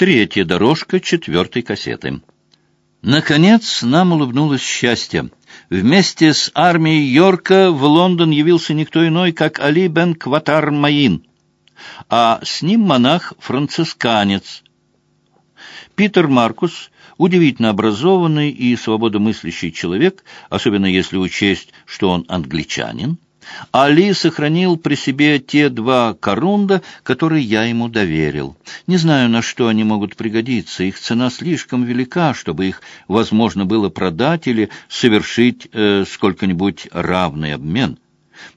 Третья дорожка четвертой кассеты. Наконец нам улыбнулось счастье. Вместе с армией Йорка в Лондон явился никто иной, как Али бен Кватар Маин, а с ним монах-францисканец. Питер Маркус, удивительно образованный и свободомыслящий человек, особенно если учесть, что он англичанин, Али сохранил при себе те два корунда, которые я ему доверил. Не знаю, на что они могут пригодиться. Их цена слишком велика, чтобы их возможно было продать или совершить э, сколько-нибудь равный обмен.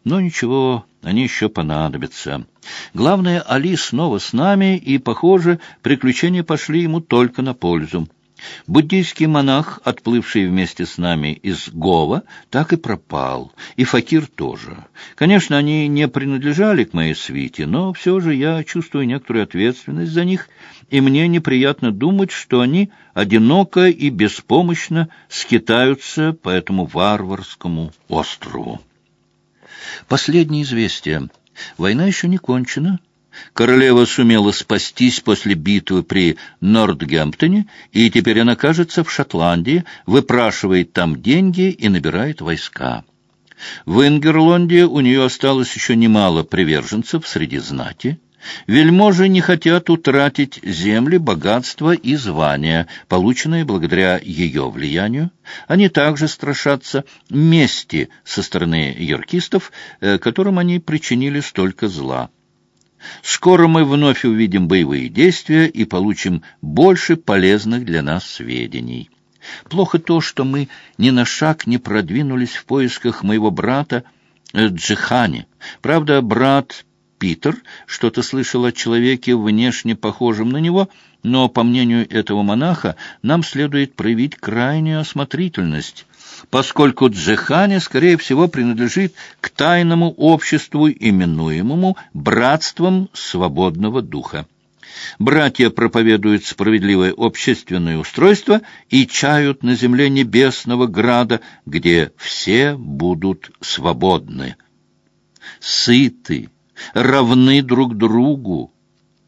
Но ничего, они еще понадобятся. Главное, Али снова с нами, и, похоже, приключения пошли ему только на пользу. Буддийский монах, отплывший вместе с нами из Гова, так и пропал, и факир тоже. Конечно, они не принадлежали к моей свите, но все же я чувствую некоторую ответственность за них, и мне неприятно думать, что они одиноко и беспомощно скитаются по этому варварскому острову. Последнее известие. Война еще не кончена. Королева сумела спастись после битвы при Нортгемптоне, и теперь она, кажется, в Шотландии, выпрашивает там деньги и набирает войска. В Ингерлонде у нее осталось еще немало приверженцев среди знати. Вельможи не хотят утратить земли, богатства и звания, полученные благодаря ее влиянию. Они также страшатся мести со стороны йоркистов, э, которым они причинили столько зла. Скоро мы вновь увидим боевые действия и получим больше полезных для нас сведений. Плохо то, что мы ни на шаг не продвинулись в поисках моего брата э, Джихани. Правда, брат Питер что-то слышал о человеке, внешне похожем на него, но, по мнению этого монаха, нам следует проявить крайнюю осмотрительность поскольку Джехани, скорее всего, принадлежит к тайному обществу, именуемому «братством свободного духа». Братья проповедуют справедливое общественное устройство и чают на земле небесного града, где все будут свободны, сыты, равны друг другу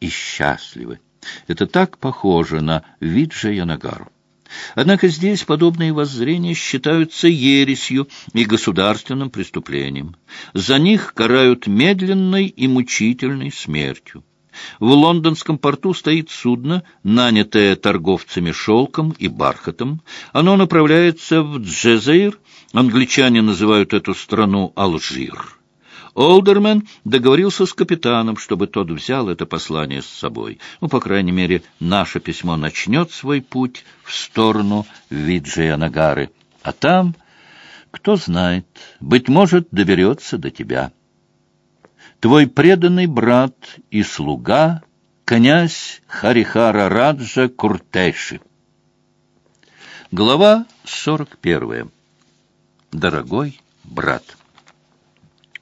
и счастливы. Это так похоже на Виджаянагару. Однако здесь подобные воззрения считаются ересью и государственным преступлением. За них карают медленной и мучительной смертью. В лондонском порту стоит судно, нанятое торговцами шелком и бархатом. Оно направляется в Джезаир, англичане называют эту страну Алжир. Олдермен договорился с капитаном, чтобы тот взял это послание с собой. Ну, по крайней мере, наше письмо начнет свой путь в сторону Виджия-Нагары. А там, кто знает, быть может, доберется до тебя. Твой преданный брат и слуга, князь Харихара Раджа Куртеши. Глава сорок первая. Дорогой брат.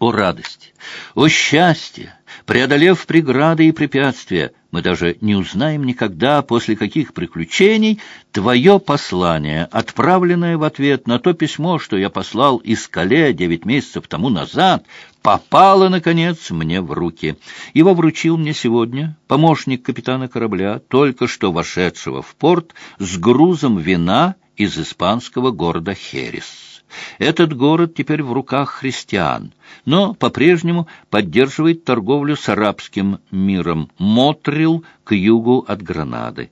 О радость! О счастье! Преодолев преграды и препятствия, мы даже не узнаем никогда, после каких приключений, твое послание, отправленное в ответ на то письмо, что я послал из Кале девять месяцев тому назад, попало, наконец, мне в руки. Его вручил мне сегодня помощник капитана корабля, только что вошедшего в порт с грузом вина из испанского города Херес. Этот город теперь в руках христиан, но по-прежнему поддерживает торговлю с арабским миром Мотрил к югу от Гранады.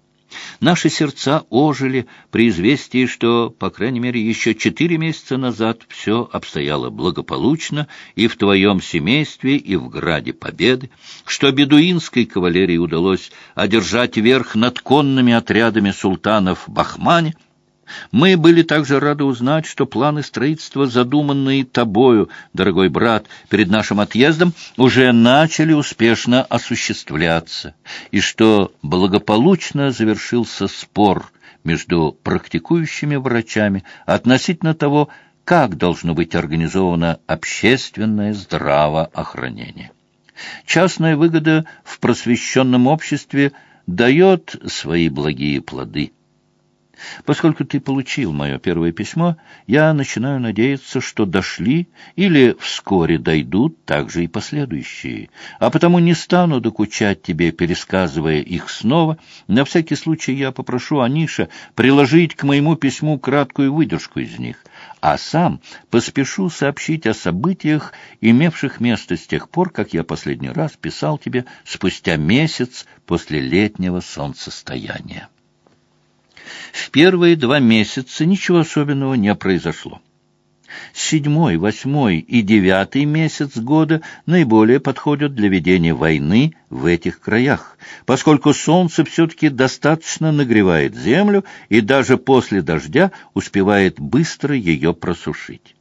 Наши сердца ожили при известии, что, по крайней мере, еще четыре месяца назад все обстояло благополучно и в твоем семействе, и в Граде Победы, что бедуинской кавалерии удалось одержать верх над конными отрядами султанов Бахмане, мы были также рады узнать, что планы строительства, задуманные тобою, дорогой брат, перед нашим отъездом, уже начали успешно осуществляться, и что благополучно завершился спор между практикующими врачами относительно того, как должно быть организовано общественное здравоохранение. Частная выгода в просвещенном обществе дает свои благие плоды – Поскольку ты получил мое первое письмо, я начинаю надеяться, что дошли или вскоре дойдут также и последующие. А потому не стану докучать тебе, пересказывая их снова. На всякий случай я попрошу Аниша приложить к моему письму краткую выдержку из них, а сам поспешу сообщить о событиях, имевших место с тех пор, как я последний раз писал тебе спустя месяц после летнего солнцестояния. В первые два месяца ничего особенного не произошло. Седьмой, восьмой и девятый месяц года наиболее подходят для ведения войны в этих краях, поскольку солнце все-таки достаточно нагревает землю и даже после дождя успевает быстро ее просушить.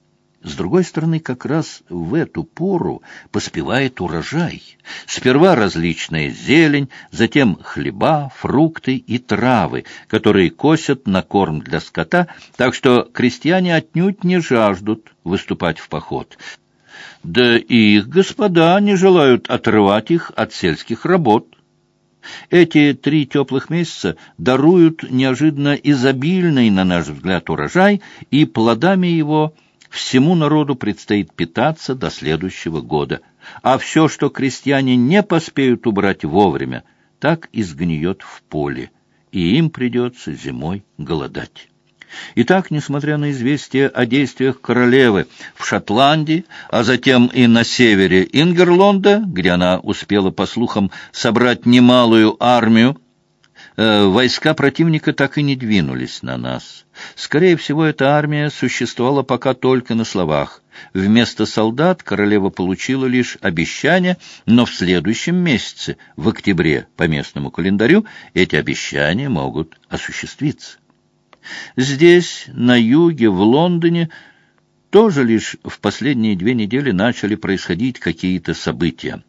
С другой стороны, как раз в эту пору поспевает урожай. Сперва различная зелень, затем хлеба, фрукты и травы, которые косят на корм для скота, так что крестьяне отнюдь не жаждут выступать в поход. Да и их господа не желают отрывать их от сельских работ. Эти три теплых месяца даруют неожиданно изобильный, на наш взгляд, урожай, и плодами его – Всему народу предстоит питаться до следующего года, а все, что крестьяне не поспеют убрать вовремя, так и сгниет в поле, и им придется зимой голодать. Итак, несмотря на известия о действиях королевы в Шотландии, а затем и на севере Ингерлонда, где она успела, по слухам, собрать немалую армию, э, войска противника так и не двинулись на нас. Скорее всего, эта армия существовала пока только на словах. Вместо солдат королева получила лишь обещания, но в следующем месяце, в октябре по местному календарю, эти обещания могут осуществиться. Здесь, на юге, в Лондоне, тоже лишь в последние две недели начали происходить какие-то события.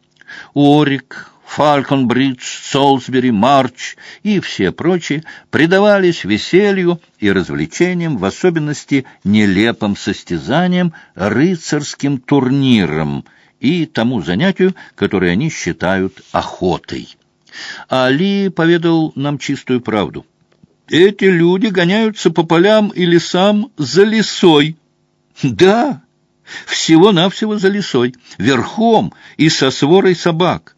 Уорик, Фалконбридж, Солсбери, Марч и все прочие предавались веселью и развлечениям, в особенности нелепым состязаниям, рыцарским турнирам и тому занятию, которое они считают охотой. Али поведал нам чистую правду. Эти люди гоняются по полям и лесам за лесой. Да, всего-навсего за лесой, верхом и со сворой собак.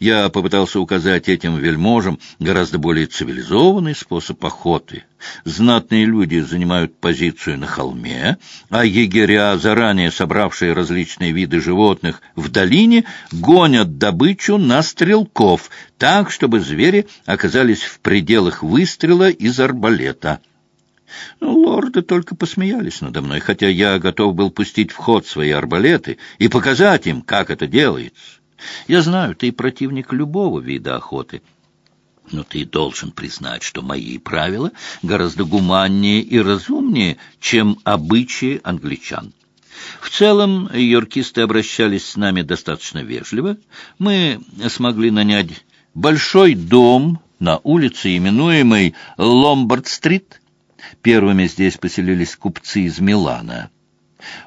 Я попытался указать этим вельможам гораздо более цивилизованный способ охоты. Знатные люди занимают позицию на холме, а егеря, заранее собравшие различные виды животных в долине, гонят добычу на стрелков, так, чтобы звери оказались в пределах выстрела из арбалета. Ну, лорды только посмеялись надо мной, хотя я готов был пустить в ход свои арбалеты и показать им, как это делается. Я знаю, ты противник любого вида охоты, но ты должен признать, что мои правила гораздо гуманнее и разумнее, чем обычаи англичан. В целом, йоркисты обращались с нами достаточно вежливо. Мы смогли нанять большой дом на улице, именуемой Ломбард-стрит. Первыми здесь поселились купцы из Милана.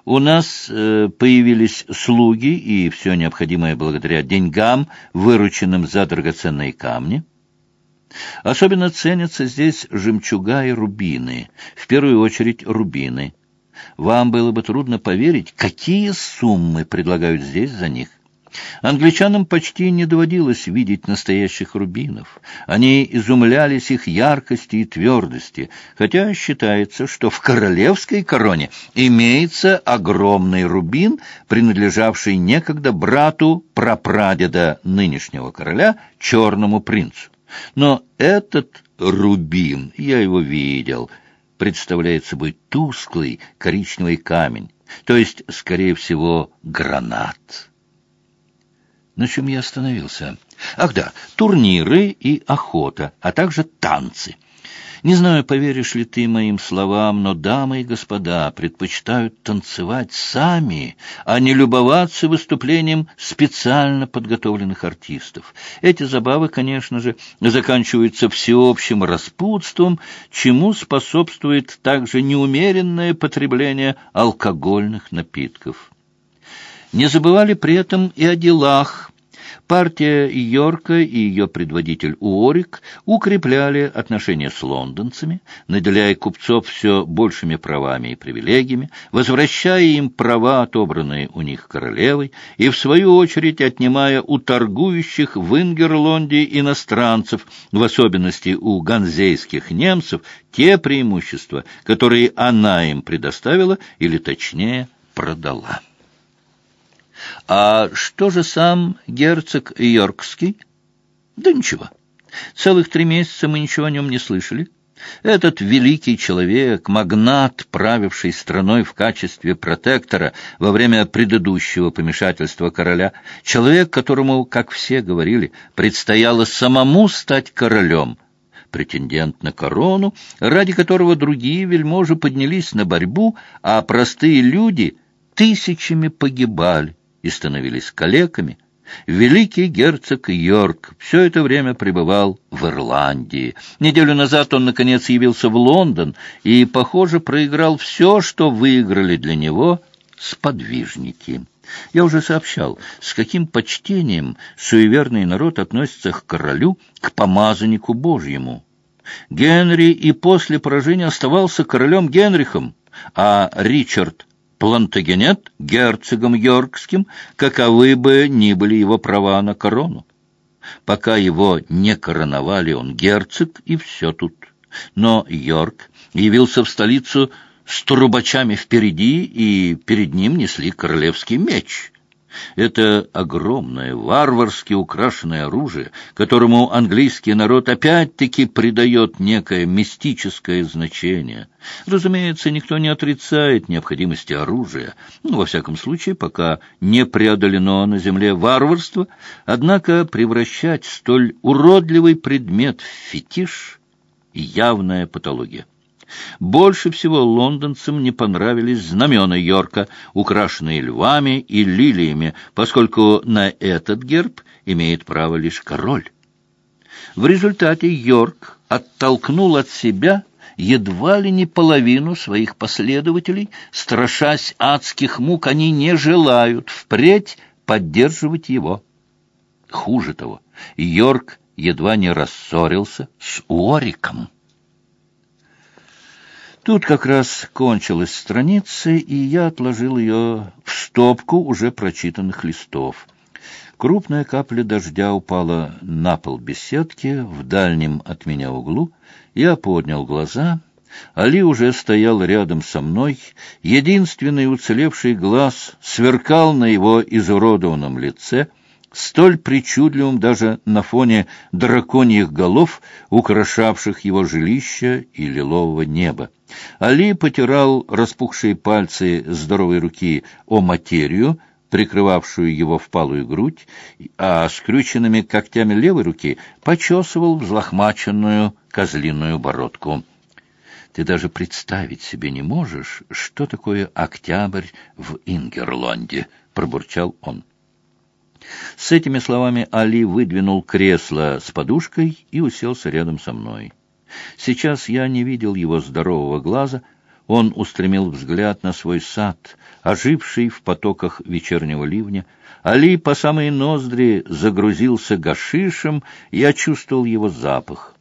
У нас э, появились слуги и все необходимое благодаря деньгам, вырученным за драгоценные камни. Особенно ценятся здесь жемчуга и рубины, в первую очередь рубины. Вам было бы трудно поверить, какие суммы предлагают здесь за них. Англичанам почти не доводилось видеть настоящих рубинов. Они изумлялись их яркости и твердости, хотя считается, что в королевской короне имеется огромный рубин, принадлежавший некогда брату прапрадеда нынешнего короля, черному принцу. Но этот рубин, я его видел, представляет собой тусклый коричневый камень, то есть, скорее всего, гранат. На чем я остановился? Ах да, турниры и охота, а также танцы. Не знаю, поверишь ли ты моим словам, но дамы и господа предпочитают танцевать сами, а не любоваться выступлением специально подготовленных артистов. Эти забавы, конечно же, заканчиваются всеобщим распутством, чему способствует также неумеренное потребление алкогольных напитков. Не забывали при этом и о делах, Партия Йорка и ее предводитель Уорик укрепляли отношения с лондонцами, наделяя купцов все большими правами и привилегиями, возвращая им права, отобранные у них королевой, и, в свою очередь, отнимая у торгующих в Ингерлонде иностранцев, в особенности у ганзейских немцев, те преимущества, которые она им предоставила, или, точнее, продала. А что же сам герцог Йоркский? Да ничего. Целых три месяца мы ничего о нем не слышали. Этот великий человек, магнат, правивший страной в качестве протектора во время предыдущего помешательства короля, человек, которому, как все говорили, предстояло самому стать королем, претендент на корону, ради которого другие вельможи поднялись на борьбу, а простые люди тысячами погибали и становились калеками, великий герцог Йорк все это время пребывал в Ирландии. Неделю назад он, наконец, явился в Лондон и, похоже, проиграл все, что выиграли для него сподвижники. Я уже сообщал, с каким почтением суеверный народ относится к королю, к помазаннику Божьему. Генри и после поражения оставался королем Генрихом, а Ричард Плантагенет герцогом Йоркским, каковы бы ни были его права на корону. Пока его не короновали, он герцог, и все тут. Но Йорк явился в столицу с трубачами впереди, и перед ним несли королевский меч. Это огромное, варварски украшенное оружие, которому английский народ опять-таки придает некое мистическое значение. Разумеется, никто не отрицает необходимости оружия, ну, во всяком случае, пока не преодолено на земле варварство, однако превращать столь уродливый предмет в фетиш — явная патология. Больше всего лондонцам не понравились знамена Йорка, украшенные львами и лилиями, поскольку на этот герб имеет право лишь король. В результате Йорк оттолкнул от себя едва ли не половину своих последователей, страшась адских мук, они не желают впредь поддерживать его. Хуже того, Йорк едва не рассорился с Уориком. Тут как раз кончилась страница, и я отложил ее в стопку уже прочитанных листов. Крупная капля дождя упала на пол беседки в дальнем от меня углу. Я поднял глаза. Али уже стоял рядом со мной. Единственный уцелевший глаз сверкал на его изуродованном лице — столь причудливым даже на фоне драконьих голов, украшавших его жилище и лилового неба. Али потирал распухшие пальцы здоровой руки о материю, прикрывавшую его впалую грудь, а скрюченными когтями левой руки почесывал взлохмаченную козлиную бородку. Ты даже представить себе не можешь, что такое октябрь в Ингерлонде, — пробурчал он. С этими словами Али выдвинул кресло с подушкой и уселся рядом со мной. Сейчас я не видел его здорового глаза, он устремил взгляд на свой сад, оживший в потоках вечернего ливня. Али по самые ноздри загрузился гашишем, я чувствовал его запах.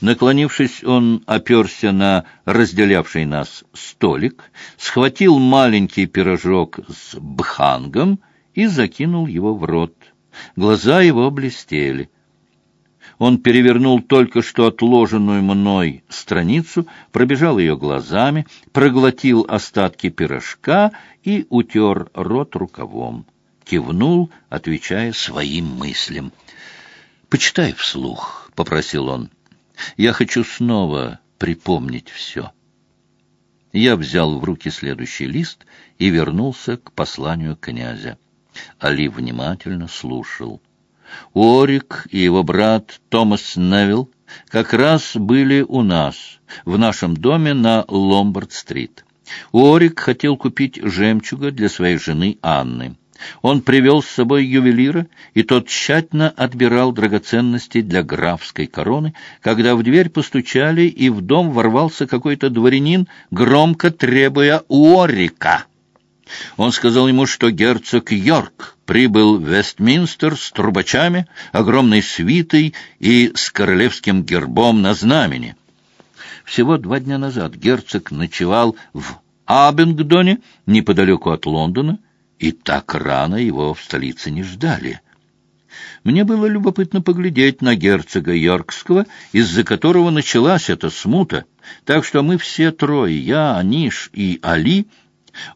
Наклонившись, он оперся на разделявший нас столик, схватил маленький пирожок с бхангом — и закинул его в рот. Глаза его блестели. Он перевернул только что отложенную мной страницу, пробежал ее глазами, проглотил остатки пирожка и утер рот рукавом. Кивнул, отвечая своим мыслям. «Почитай вслух», — попросил он. «Я хочу снова припомнить все». Я взял в руки следующий лист и вернулся к посланию князя. Али внимательно слушал. Орик и его брат Томас Невилл как раз были у нас, в нашем доме на Ломбард-стрит. Орик хотел купить жемчуга для своей жены Анны. Он привел с собой ювелира, и тот тщательно отбирал драгоценности для графской короны, когда в дверь постучали, и в дом ворвался какой-то дворянин, громко требуя Орика. Он сказал ему, что герцог Йорк прибыл в Вестминстер с трубачами, огромной свитой и с королевским гербом на знамени. Всего два дня назад герцог ночевал в Абингдоне, неподалеку от Лондона, и так рано его в столице не ждали. Мне было любопытно поглядеть на герцога Йоркского, из-за которого началась эта смута, так что мы все трое, я, Аниш и Али,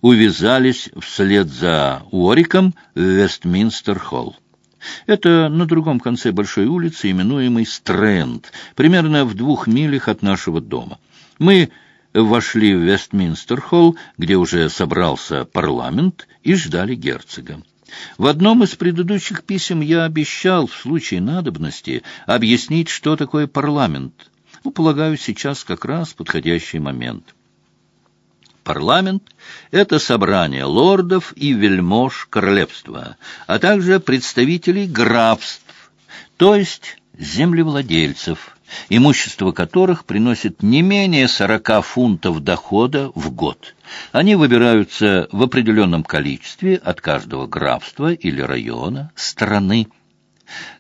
увязались вслед за Уориком в Вестминстер-холл. Это на другом конце большой улицы, именуемой Стрэнд, примерно в двух милях от нашего дома. Мы вошли в Вестминстер-холл, где уже собрался парламент, и ждали герцога. В одном из предыдущих писем я обещал в случае надобности объяснить, что такое парламент. Ну, полагаю, сейчас как раз подходящий момент. Парламент — это собрание лордов и вельмож королевства, а также представителей графств, то есть землевладельцев, имущество которых приносит не менее 40 фунтов дохода в год. Они выбираются в определенном количестве от каждого графства или района, страны.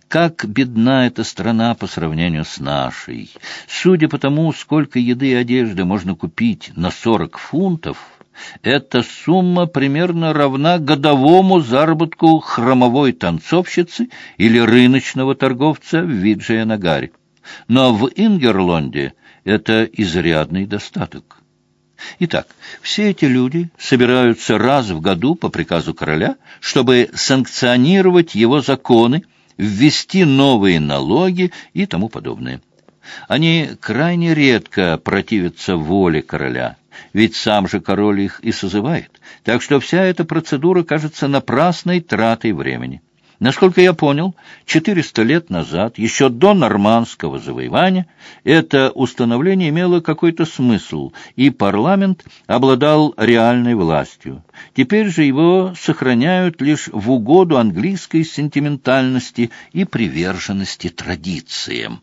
Как бедна эта страна по сравнению с нашей. Судя по тому, сколько еды и одежды можно купить на 40 фунтов, эта сумма примерно равна годовому заработку хромовой танцовщицы или рыночного торговца в Виджия-Нагаре. Но в Ингерлонде это изрядный достаток. Итак, все эти люди собираются раз в году по приказу короля, чтобы санкционировать его законы, ввести новые налоги и тому подобное. Они крайне редко противятся воле короля, ведь сам же король их и созывает, так что вся эта процедура кажется напрасной тратой времени. Насколько я понял, 400 лет назад, еще до нормандского завоевания, это установление имело какой-то смысл, и парламент обладал реальной властью. Теперь же его сохраняют лишь в угоду английской сентиментальности и приверженности традициям.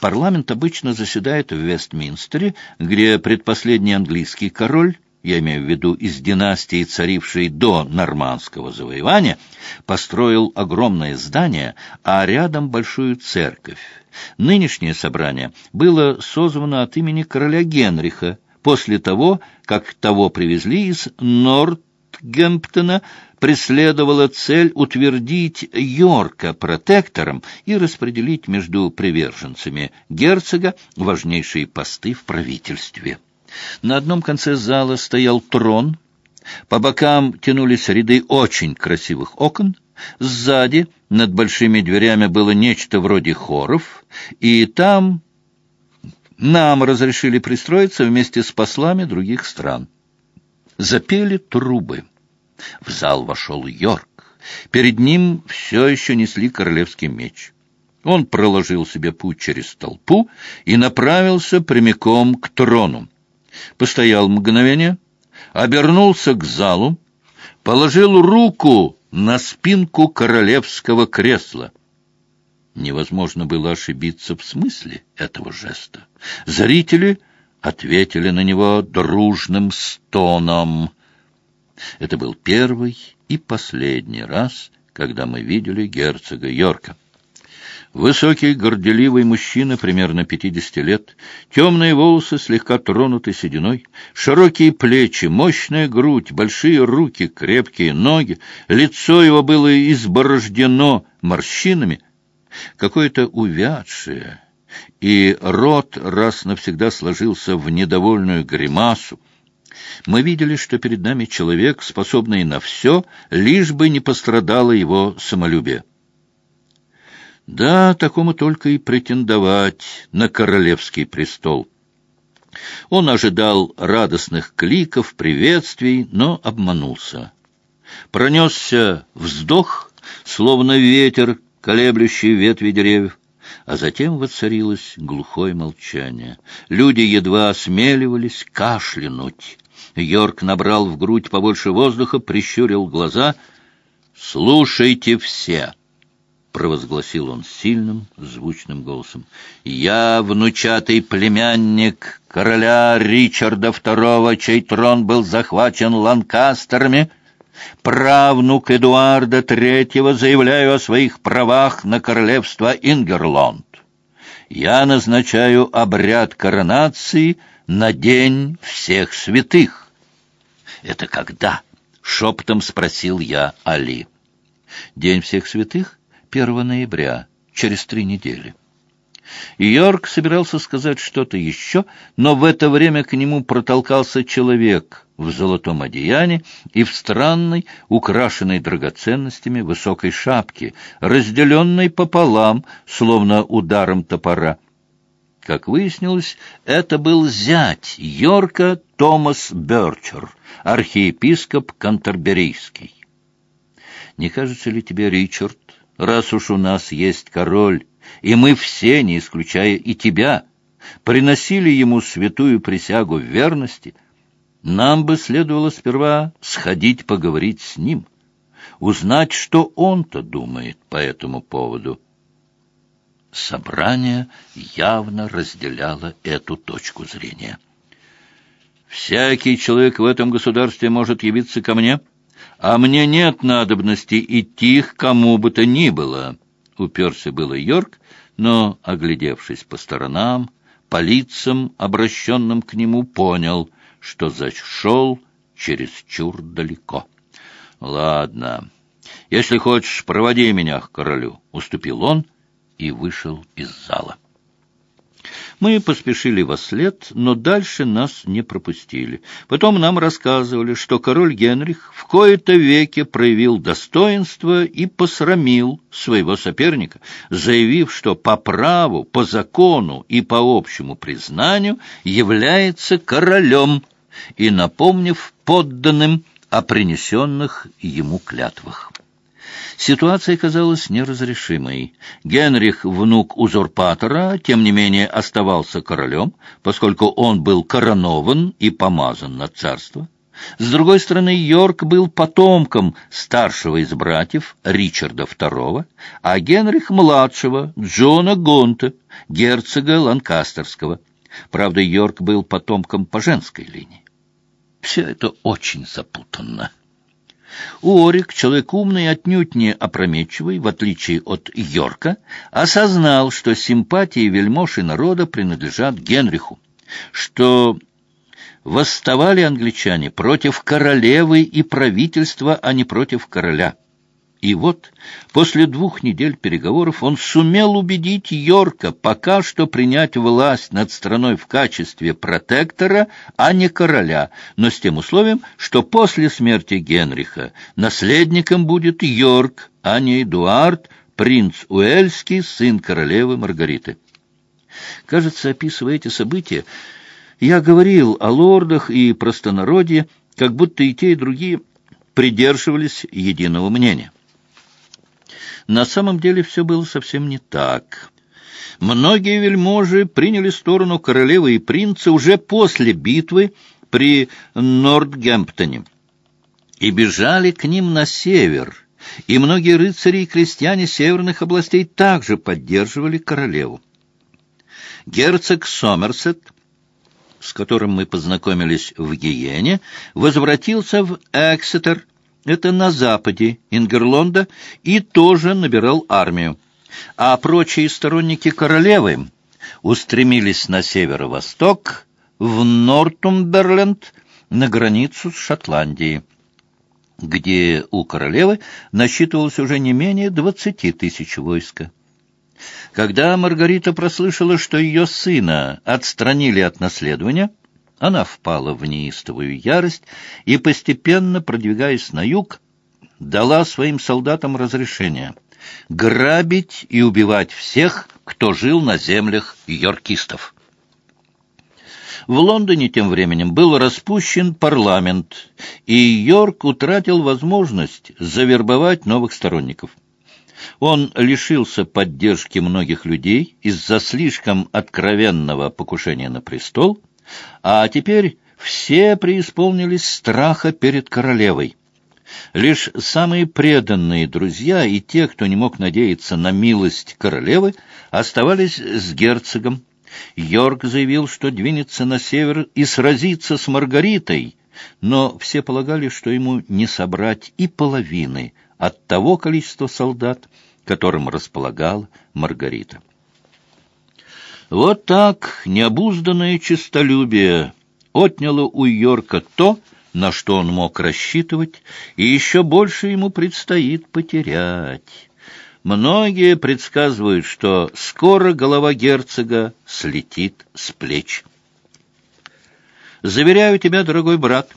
Парламент обычно заседает в Вестминстере, где предпоследний английский король я имею в виду из династии, царившей до нормандского завоевания, построил огромное здание, а рядом большую церковь. Нынешнее собрание было созвано от имени короля Генриха, после того, как того привезли из Нортгемптона, преследовала цель утвердить Йорка протектором и распределить между приверженцами герцога важнейшие посты в правительстве. На одном конце зала стоял трон, по бокам тянулись ряды очень красивых окон, сзади над большими дверями было нечто вроде хоров, и там нам разрешили пристроиться вместе с послами других стран. Запели трубы. В зал вошел Йорк. Перед ним все еще несли королевский меч. Он проложил себе путь через толпу и направился прямиком к трону постоял мгновение, обернулся к залу, положил руку на спинку королевского кресла. Невозможно было ошибиться в смысле этого жеста. Зрители ответили на него дружным стоном. Это был первый и последний раз, когда мы видели герцога Йорка. Высокий, горделивый мужчина, примерно пятидесяти лет, темные волосы слегка тронуты сединой, широкие плечи, мощная грудь, большие руки, крепкие ноги, лицо его было изборождено морщинами, какое-то увядшее, и рот раз навсегда сложился в недовольную гримасу. Мы видели, что перед нами человек, способный на все, лишь бы не пострадало его самолюбие. Да, такому только и претендовать на королевский престол. Он ожидал радостных кликов, приветствий, но обманулся. Пронесся вздох, словно ветер, колеблющий ветви деревьев, а затем воцарилось глухое молчание. Люди едва осмеливались кашлянуть. Йорк набрал в грудь побольше воздуха, прищурил глаза. «Слушайте все!» — провозгласил он сильным, звучным голосом. «Я внучатый племянник короля Ричарда II, чей трон был захвачен ланкастерами, правнук Эдуарда III, заявляю о своих правах на королевство Ингерлонд. Я назначаю обряд коронации на День всех святых». «Это когда?» — шепотом спросил я Али. «День всех святых?» 1 ноября, через три недели. Йорк собирался сказать что-то еще, но в это время к нему протолкался человек в золотом одеянии и в странной, украшенной драгоценностями высокой шапке, разделенной пополам, словно ударом топора. Как выяснилось, это был зять Йорка Томас Берчер, архиепископ Кантерберийский. «Не кажется ли тебе, Ричард, раз уж у нас есть король, и мы все, не исключая и тебя, приносили ему святую присягу верности, нам бы следовало сперва сходить поговорить с ним, узнать, что он-то думает по этому поводу. Собрание явно разделяло эту точку зрения. «Всякий человек в этом государстве может явиться ко мне», а мне нет надобности идти к кому бы то ни было. Уперся было Йорк, но, оглядевшись по сторонам, по лицам, обращенным к нему, понял, что зашел чересчур далеко. «Ладно, если хочешь, проводи меня к королю», — уступил он и вышел из зала. Мы поспешили во след, но дальше нас не пропустили. Потом нам рассказывали, что король Генрих в кои-то веке проявил достоинство и посрамил своего соперника, заявив, что по праву, по закону и по общему признанию является королем, и напомнив подданным о принесенных ему клятвах. Ситуация казалась неразрешимой. Генрих, внук узурпатора, тем не менее оставался королем, поскольку он был коронован и помазан на царство. С другой стороны, Йорк был потомком старшего из братьев Ричарда II, а Генрих младшего Джона Гонта, герцога Ланкастерского. Правда, Йорк был потомком по женской линии. Все это очень запутанно. Уорик, человек умный, отнюдь не опрометчивый, в отличие от Йорка, осознал, что симпатии вельмож и народа принадлежат Генриху, что восставали англичане против королевы и правительства, а не против короля. И вот, после двух недель переговоров, он сумел убедить Йорка пока что принять власть над страной в качестве протектора, а не короля, но с тем условием, что после смерти Генриха наследником будет Йорк, а не Эдуард, принц Уэльский, сын королевы Маргариты. Кажется, описывая эти события, я говорил о лордах и простонародье, как будто и те, и другие придерживались единого мнения. На самом деле все было совсем не так. Многие вельможи приняли сторону королевы и принца уже после битвы при Нортгемптоне и бежали к ним на север, и многие рыцари и крестьяне северных областей также поддерживали королеву. Герцог Сомерсет, с которым мы познакомились в Гиене, возвратился в Эксетер это на западе Ингерлонда, и тоже набирал армию. А прочие сторонники королевы устремились на северо-восток, в Нортумберленд, на границу с Шотландией, где у королевы насчитывалось уже не менее двадцати тысяч войска. Когда Маргарита прослышала, что ее сына отстранили от наследования, она впала в неистовую ярость и, постепенно продвигаясь на юг, дала своим солдатам разрешение грабить и убивать всех, кто жил на землях йоркистов. В Лондоне тем временем был распущен парламент, и Йорк утратил возможность завербовать новых сторонников. Он лишился поддержки многих людей из-за слишком откровенного покушения на престол – а теперь все преисполнились страха перед королевой. Лишь самые преданные друзья и те, кто не мог надеяться на милость королевы, оставались с герцогом. Йорк заявил, что двинется на север и сразится с Маргаритой, но все полагали, что ему не собрать и половины от того количества солдат, которым располагала Маргарита. Вот так необузданное честолюбие отняло у Йорка то, на что он мог рассчитывать, и еще больше ему предстоит потерять. Многие предсказывают, что скоро голова герцога слетит с плеч. Заверяю тебя, дорогой брат,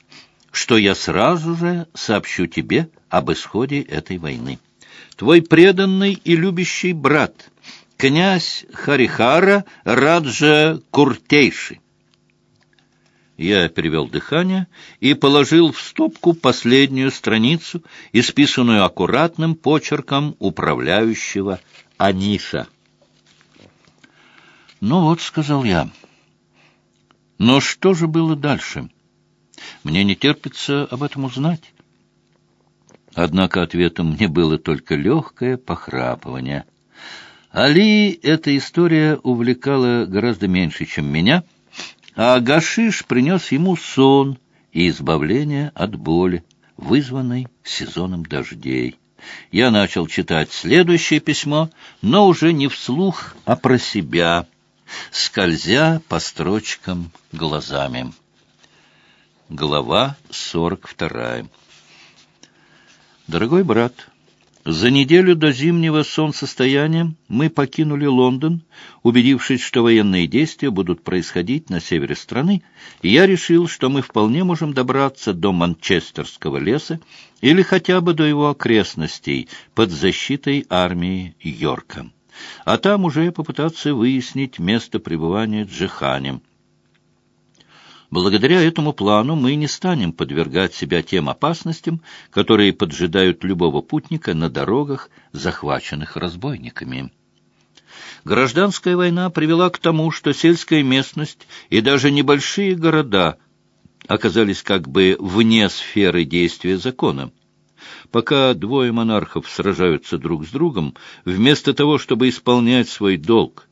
что я сразу же сообщу тебе об исходе этой войны. Твой преданный и любящий брат, князь Харихара Раджа Куртейши. Я перевел дыхание и положил в стопку последнюю страницу, исписанную аккуратным почерком управляющего Аниша. «Ну вот», — сказал я, — «но что же было дальше? Мне не терпится об этом узнать». Однако ответом мне было только легкое похрапывание. Али эта история увлекала гораздо меньше, чем меня — а гашиш принес ему сон и избавление от боли, вызванной сезоном дождей. Я начал читать следующее письмо, но уже не вслух, а про себя, скользя по строчкам глазами. Глава сорок вторая. Дорогой брат, за неделю до зимнего солнцестояния мы покинули Лондон, убедившись, что военные действия будут происходить на севере страны, и я решил, что мы вполне можем добраться до Манчестерского леса или хотя бы до его окрестностей под защитой армии Йорка, а там уже попытаться выяснить место пребывания Джихани. Благодаря этому плану мы не станем подвергать себя тем опасностям, которые поджидают любого путника на дорогах, захваченных разбойниками. Гражданская война привела к тому, что сельская местность и даже небольшие города оказались как бы вне сферы действия закона. Пока двое монархов сражаются друг с другом, вместо того, чтобы исполнять свой долг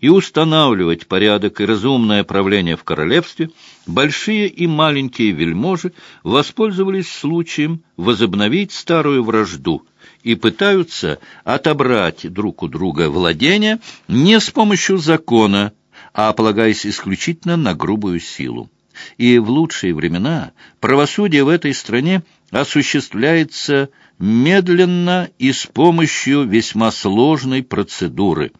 и устанавливать порядок и разумное правление в королевстве, большие и маленькие вельможи воспользовались случаем возобновить старую вражду и пытаются отобрать друг у друга владения не с помощью закона, а полагаясь исключительно на грубую силу. И в лучшие времена правосудие в этой стране осуществляется медленно и с помощью весьма сложной процедуры –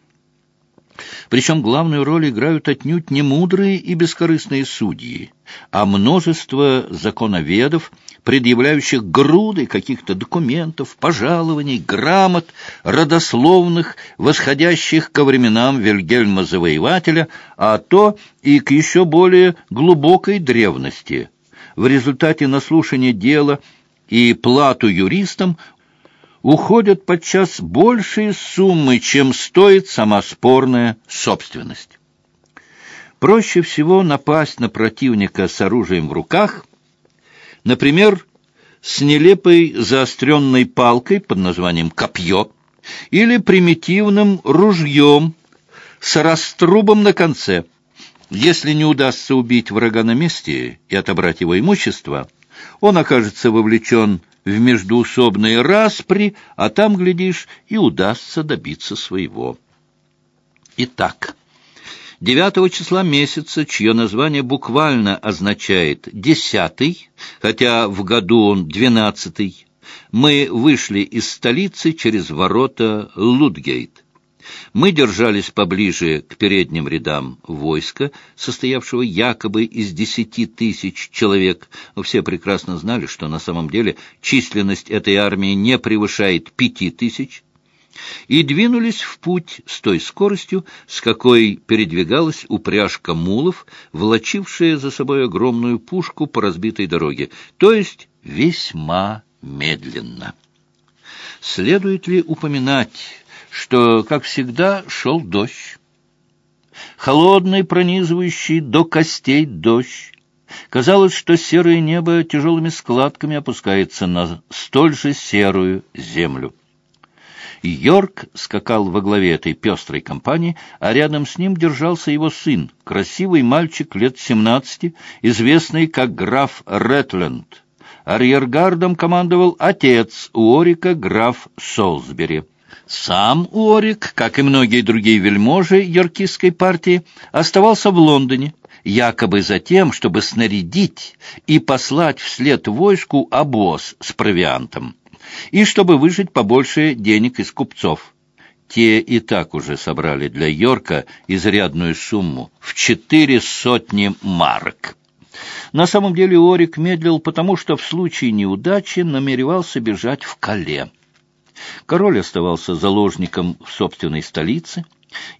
причем главную роль играют отнюдь не мудрые и бескорыстные судьи, а множество законоведов, предъявляющих груды каких-то документов, пожалований, грамот, родословных, восходящих ко временам Вильгельма Завоевателя, а то и к еще более глубокой древности. В результате наслушания дела и плату юристам уходят подчас большие суммы, чем стоит сама спорная собственность. Проще всего напасть на противника с оружием в руках, например, с нелепой заостренной палкой под названием «копье» или примитивным ружьем с раструбом на конце. Если не удастся убить врага на месте и отобрать его имущество, он окажется вовлечен в междуусобные распри, а там, глядишь, и удастся добиться своего. Итак, девятого числа месяца, чье название буквально означает «десятый», хотя в году он двенадцатый, мы вышли из столицы через ворота Лудгейт. Мы держались поближе к передним рядам войска, состоявшего якобы из десяти тысяч человек. Все прекрасно знали, что на самом деле численность этой армии не превышает пяти тысяч, и двинулись в путь с той скоростью, с какой передвигалась упряжка мулов, влачившая за собой огромную пушку по разбитой дороге, то есть весьма медленно. Следует ли упоминать что, как всегда, шел дождь. Холодный, пронизывающий до костей дождь, Казалось, что серое небо тяжелыми складками опускается на столь же серую землю. Йорк скакал во главе этой пестрой компании, а рядом с ним держался его сын, красивый мальчик лет семнадцати, известный как граф Ретленд. Арьергардом командовал отец Уорика, граф Солсбери. Сам Уорик, как и многие другие вельможи йоркистской партии, оставался в Лондоне, якобы за тем, чтобы снарядить и послать вслед войску обоз с провиантом и чтобы выжить побольше денег из купцов. Те и так уже собрали для Йорка изрядную сумму в четыре сотни марок. На самом деле Орик медлил, потому что в случае неудачи намеревался бежать в Кале. Король оставался заложником в собственной столице.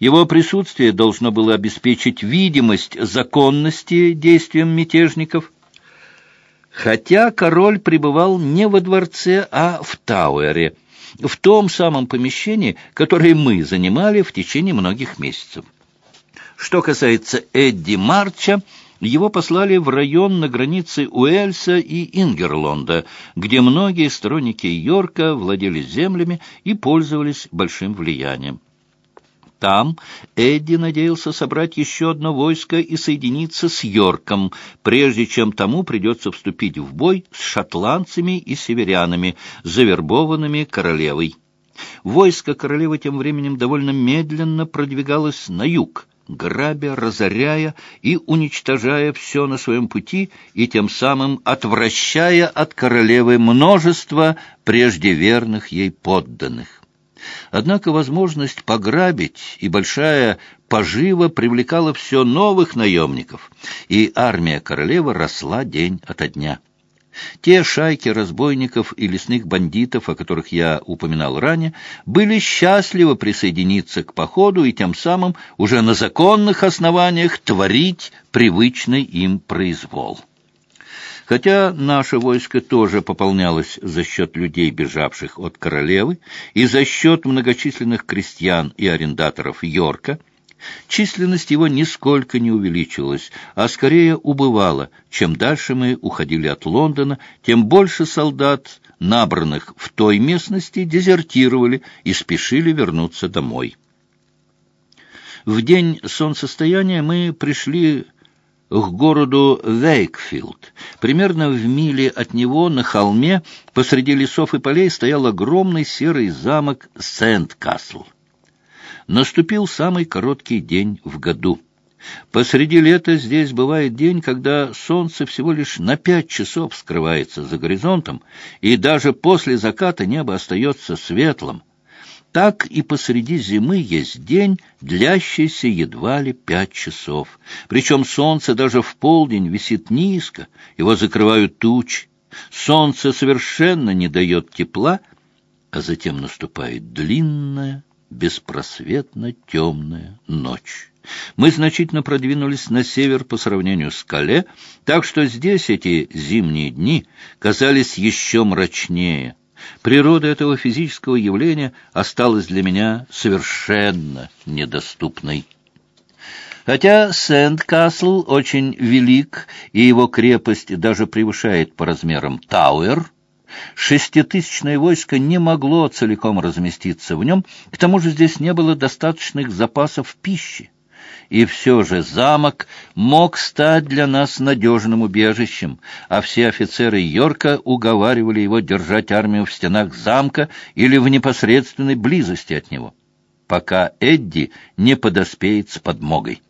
Его присутствие должно было обеспечить видимость законности действиям мятежников – хотя король пребывал не во дворце, а в Тауэре, в том самом помещении, которое мы занимали в течение многих месяцев. Что касается Эдди Марча, его послали в район на границе Уэльса и Ингерлонда, где многие сторонники Йорка владели землями и пользовались большим влиянием. Там Эдди надеялся собрать еще одно войско и соединиться с Йорком, прежде чем тому придется вступить в бой с шотландцами и северянами, завербованными королевой. Войско королевы тем временем довольно медленно продвигалось на юг, грабя, разоряя и уничтожая все на своем пути и тем самым отвращая от королевы множество прежде верных ей подданных. Однако возможность пограбить и большая пожива привлекала все новых наемников, и армия королевы росла день ото дня. Те шайки разбойников и лесных бандитов, о которых я упоминал ранее, были счастливы присоединиться к походу и тем самым уже на законных основаниях творить привычный им произвол. Хотя наше войско тоже пополнялось за счет людей, бежавших от королевы, и за счет многочисленных крестьян и арендаторов Йорка, численность его нисколько не увеличилась, а скорее убывала. Чем дальше мы уходили от Лондона, тем больше солдат, набранных в той местности, дезертировали и спешили вернуться домой. В день солнцестояния мы пришли к городу Вейкфилд. Примерно в миле от него на холме посреди лесов и полей стоял огромный серый замок Сент-Касл. Наступил самый короткий день в году. Посреди лета здесь бывает день, когда солнце всего лишь на пять часов скрывается за горизонтом, и даже после заката небо остается светлым так и посреди зимы есть день, длящийся едва ли пять часов. Причем солнце даже в полдень висит низко, его закрывают тучи. Солнце совершенно не дает тепла, а затем наступает длинная, беспросветно темная ночь. Мы значительно продвинулись на север по сравнению с Кале, так что здесь эти зимние дни казались еще мрачнее — Природа этого физического явления осталась для меня совершенно недоступной. Хотя Сент-Касл очень велик, и его крепость даже превышает по размерам Тауэр, шеститысячное войско не могло целиком разместиться в нем, к тому же здесь не было достаточных запасов пищи и все же замок мог стать для нас надежным убежищем, а все офицеры Йорка уговаривали его держать армию в стенах замка или в непосредственной близости от него, пока Эдди не подоспеет с подмогой.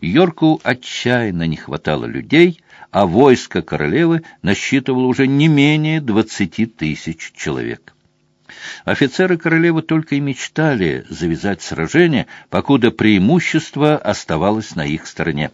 Йорку отчаянно не хватало людей, а войско королевы насчитывало уже не менее двадцати тысяч человек. Офицеры королевы только и мечтали завязать сражение, покуда преимущество оставалось на их стороне.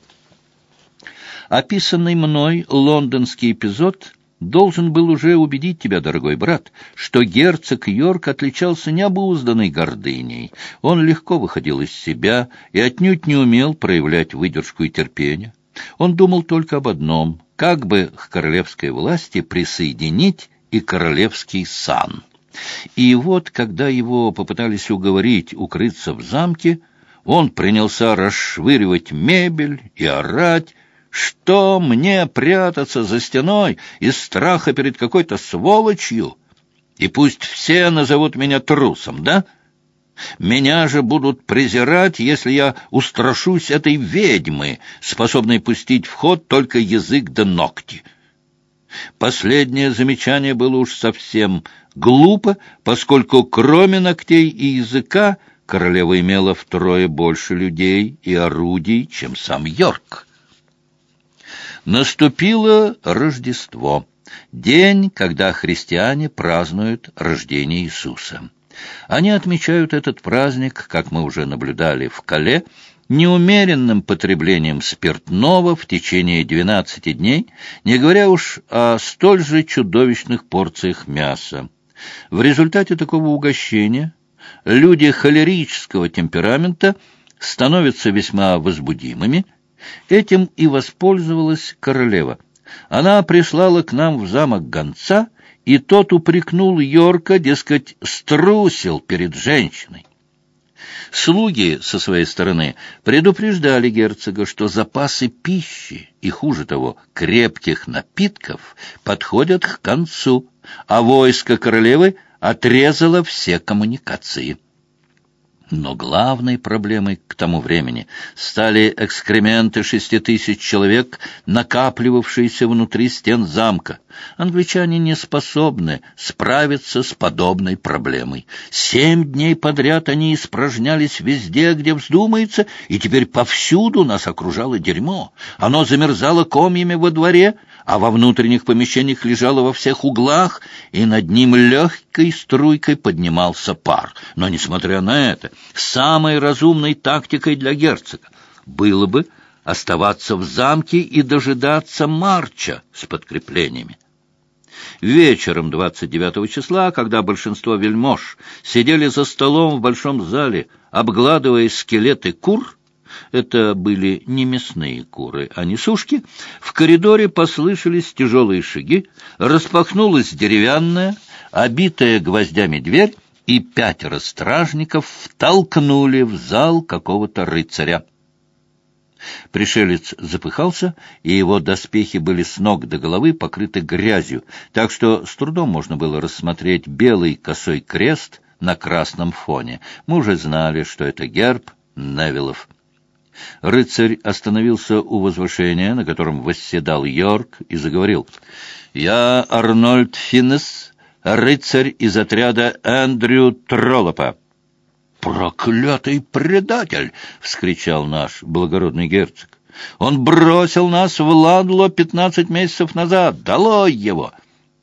Описанный мной лондонский эпизод должен был уже убедить тебя, дорогой брат, что герцог Йорк отличался необузданной гордыней. Он легко выходил из себя и отнюдь не умел проявлять выдержку и терпение. Он думал только об одном — как бы к королевской власти присоединить и королевский сан. И вот, когда его попытались уговорить укрыться в замке, он принялся расшвыривать мебель и орать, Что мне прятаться за стеной из страха перед какой-то сволочью? И пусть все назовут меня трусом, да? Меня же будут презирать, если я устрашусь этой ведьмы, способной пустить в ход только язык да ногти. Последнее замечание было уж совсем глупо, поскольку кроме ногтей и языка королева имела втрое больше людей и орудий, чем сам Йорк. Наступило Рождество, день, когда христиане празднуют рождение Иисуса. Они отмечают этот праздник, как мы уже наблюдали в Кале, неумеренным потреблением спиртного в течение 12 дней, не говоря уж о столь же чудовищных порциях мяса. В результате такого угощения люди холерического темперамента становятся весьма возбудимыми. Этим и воспользовалась королева. Она прислала к нам в замок гонца, и тот упрекнул Йорка, дескать, струсил перед женщиной. Слуги, со своей стороны, предупреждали герцога, что запасы пищи и, хуже того, крепких напитков подходят к концу, а войско королевы отрезало все коммуникации. Но главной проблемой к тому времени стали экскременты шести тысяч человек, накапливавшиеся внутри стен замка. Англичане не способны справиться с подобной проблемой. Семь дней подряд они испражнялись везде, где вздумается, и теперь повсюду нас окружало дерьмо. Оно замерзало комьями во дворе, а во внутренних помещениях лежало во всех углах, и над ним легкой струйкой поднимался пар. Но, несмотря на это, самой разумной тактикой для герцога было бы оставаться в замке и дожидаться марча с подкреплениями. Вечером 29 числа, когда большинство вельмож сидели за столом в большом зале, обгладывая скелеты кур, это были не мясные куры, а не сушки, в коридоре послышались тяжелые шаги, распахнулась деревянная, обитая гвоздями дверь, и пятеро стражников втолкнули в зал какого-то рыцаря. Пришелец запыхался, и его доспехи были с ног до головы покрыты грязью, так что с трудом можно было рассмотреть белый косой крест на красном фоне. Мы уже знали, что это герб Невилов. Рыцарь остановился у возвышения, на котором восседал Йорк, и заговорил. «Я Арнольд Финнес, рыцарь из отряда Эндрю Троллопа». «Проклятый предатель!» — вскричал наш благородный герцог. «Он бросил нас в Ладло пятнадцать месяцев назад! Долой его!»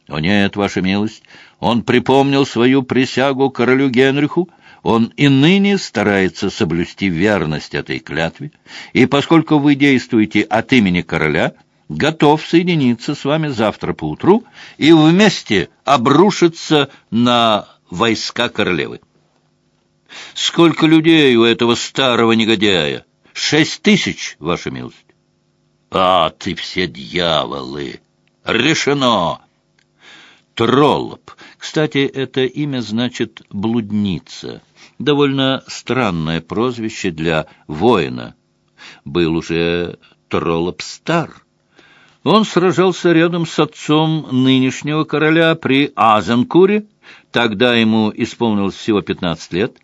«О нет, ваша милость, он припомнил свою присягу королю Генриху, он и ныне старается соблюсти верность этой клятве, и поскольку вы действуете от имени короля, готов соединиться с вами завтра поутру и вместе обрушиться на войска королевы. Сколько людей у этого старого негодяя? Шесть тысяч, ваша милость. А, ты все дьяволы! Решено! Троллоп. Кстати, это имя значит «блудница» довольно странное прозвище для воина. Был уже Троллоп стар. Он сражался рядом с отцом нынешнего короля при Азенкуре, тогда ему исполнилось всего пятнадцать лет,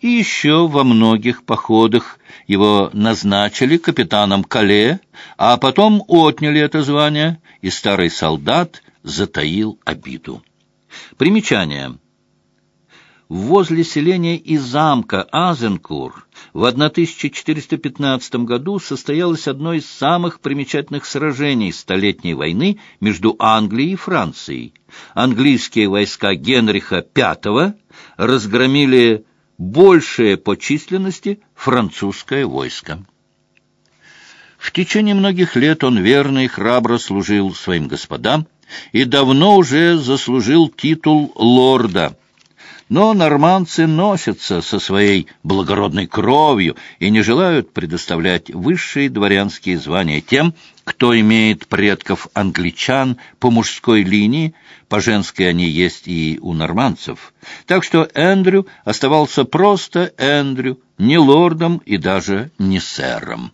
и еще во многих походах его назначили капитаном Кале, а потом отняли это звание, и старый солдат затаил обиду. Примечание возле селения и замка Азенкур в 1415 году состоялось одно из самых примечательных сражений Столетней войны между Англией и Францией. Английские войска Генриха V разгромили большее по численности французское войско. В течение многих лет он верно и храбро служил своим господам и давно уже заслужил титул лорда – но норманцы носятся со своей благородной кровью и не желают предоставлять высшие дворянские звания тем, кто имеет предков англичан по мужской линии, по женской они есть и у норманцев. Так что Эндрю оставался просто Эндрю, не лордом и даже не сэром.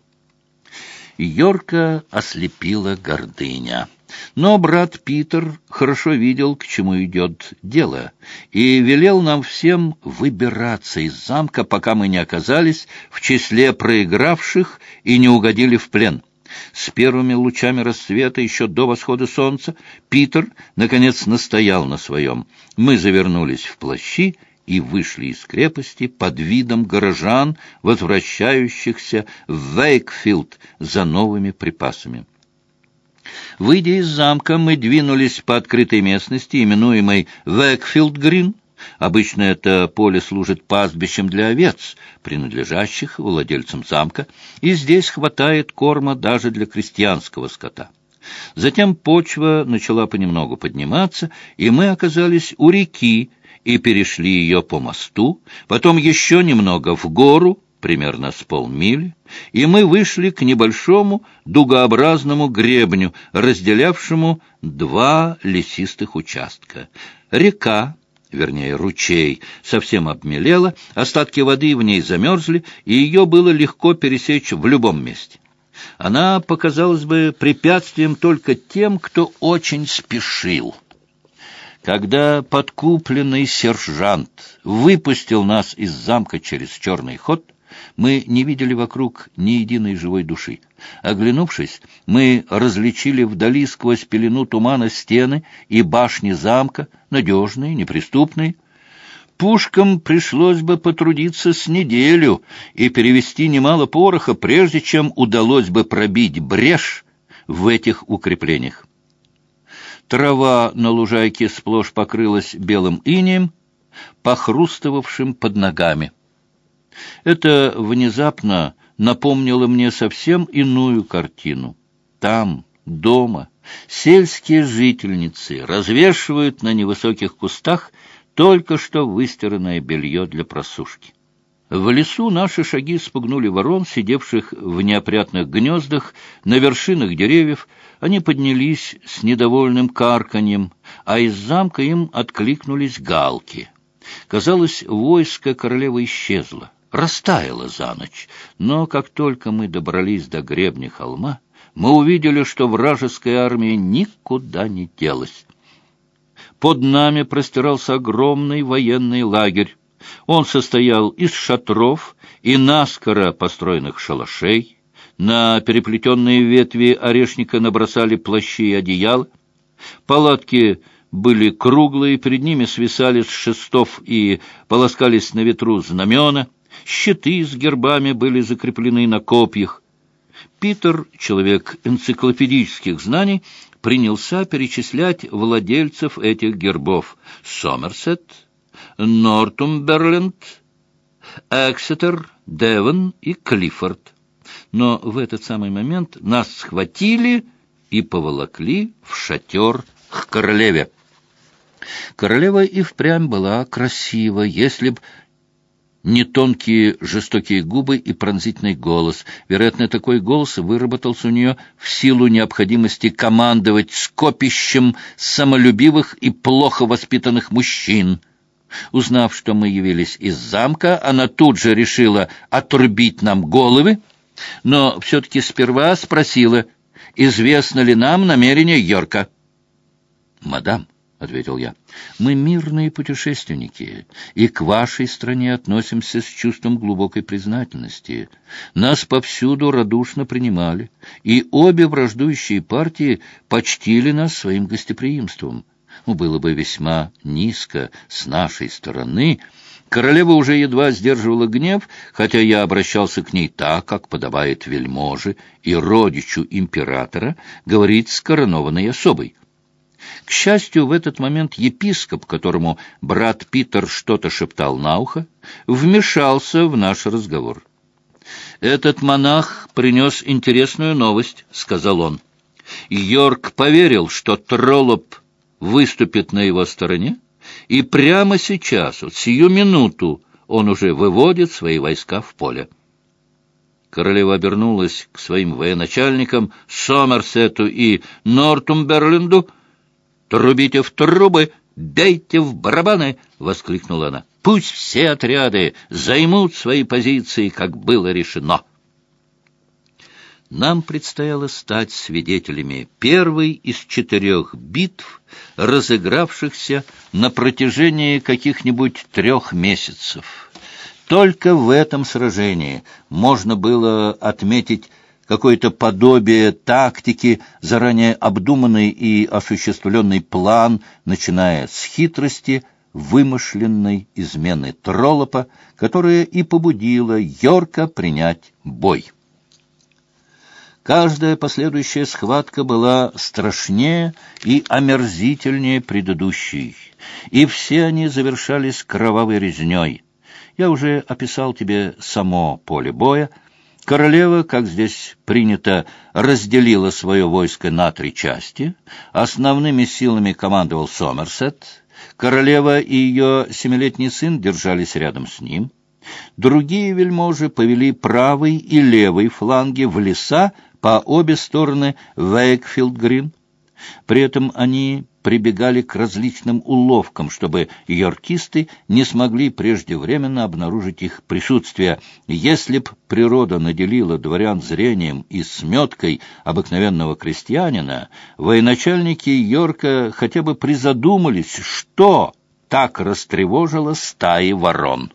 Йорка ослепила гордыня. Но брат Питер хорошо видел, к чему идет дело, и велел нам всем выбираться из замка, пока мы не оказались в числе проигравших и не угодили в плен. С первыми лучами рассвета, еще до восхода солнца, Питер, наконец, настоял на своем. Мы завернулись в плащи и вышли из крепости под видом горожан, возвращающихся в Вейкфилд за новыми припасами. Выйдя из замка, мы двинулись по открытой местности, именуемой Вейкфилд-Грин. Обычно это поле служит пастбищем для овец, принадлежащих владельцам замка, и здесь хватает корма даже для крестьянского скота. Затем почва начала понемногу подниматься, и мы оказались у реки, и перешли ее по мосту, потом еще немного в гору, примерно с полмили, и мы вышли к небольшому дугообразному гребню, разделявшему два лесистых участка. Река, вернее ручей, совсем обмелела, остатки воды в ней замерзли, и ее было легко пересечь в любом месте. Она показалась бы препятствием только тем, кто очень спешил. Когда подкупленный сержант выпустил нас из замка через черный ход, мы не видели вокруг ни единой живой души. Оглянувшись, мы различили вдали сквозь пелену тумана стены и башни замка, надежные, неприступные. Пушкам пришлось бы потрудиться с неделю и перевести немало пороха, прежде чем удалось бы пробить брешь в этих укреплениях. Трава на лужайке сплошь покрылась белым инеем, похрустывавшим под ногами. Это внезапно напомнило мне совсем иную картину. Там, дома, сельские жительницы развешивают на невысоких кустах только что выстиранное белье для просушки. В лесу наши шаги спугнули ворон, сидевших в неопрятных гнездах на вершинах деревьев. Они поднялись с недовольным карканьем, а из замка им откликнулись галки. Казалось, войско королевы исчезло, растаяло за ночь. Но как только мы добрались до гребня холма, мы увидели, что вражеская армия никуда не делась. Под нами простирался огромный военный лагерь. Он состоял из шатров и наскоро построенных шалашей. На переплетенные ветви орешника набросали плащи и одеяла. Палатки были круглые, перед ними свисали с шестов и полоскались на ветру знамена. Щиты с гербами были закреплены на копьях. Питер, человек энциклопедических знаний, принялся перечислять владельцев этих гербов. Сомерсет, Нортумберленд, Эксетер, Девон и Клиффорд. Но в этот самый момент нас схватили и поволокли в шатер к королеве. Королева и впрямь была красива, если б не тонкие жестокие губы и пронзительный голос. Вероятно, такой голос выработался у нее в силу необходимости командовать скопищем самолюбивых и плохо воспитанных мужчин. Узнав, что мы явились из замка, она тут же решила отрубить нам головы, но все-таки сперва спросила, известно ли нам намерение Йорка. «Мадам», — ответил я, — «мы мирные путешественники, и к вашей стране относимся с чувством глубокой признательности. Нас повсюду радушно принимали, и обе враждующие партии почтили нас своим гостеприимством. Было бы весьма низко с нашей стороны. Королева уже едва сдерживала гнев, хотя я обращался к ней так, как подобает вельможе и родичу императора говорить с коронованной особой. К счастью, в этот момент епископ, которому брат Питер что-то шептал на ухо, вмешался в наш разговор. «Этот монах принес интересную новость», — сказал он. Йорк поверил, что Троллоп выступит на его стороне, и прямо сейчас, вот сию минуту, он уже выводит свои войска в поле. Королева обернулась к своим военачальникам Сомерсету и Нортумберленду. «Трубите в трубы, бейте в барабаны!» — воскликнула она. «Пусть все отряды займут свои позиции, как было решено!» нам предстояло стать свидетелями первой из четырех битв, разыгравшихся на протяжении каких-нибудь трех месяцев. Только в этом сражении можно было отметить какое-то подобие тактики, заранее обдуманный и осуществленный план, начиная с хитрости, вымышленной измены Троллопа, которая и побудила Йорка принять бой. Каждая последующая схватка была страшнее и омерзительнее предыдущей, и все они завершались кровавой резней. Я уже описал тебе само поле боя. Королева, как здесь принято, разделила свое войско на три части. Основными силами командовал Сомерсет. Королева и ее семилетний сын держались рядом с ним. Другие вельможи повели правый и левый фланги в леса, по обе стороны Вейкфилд-Грин. При этом они прибегали к различным уловкам, чтобы йоркисты не смогли преждевременно обнаружить их присутствие. Если б природа наделила дворян зрением и сметкой обыкновенного крестьянина, военачальники Йорка хотя бы призадумались, что так растревожило стаи ворон.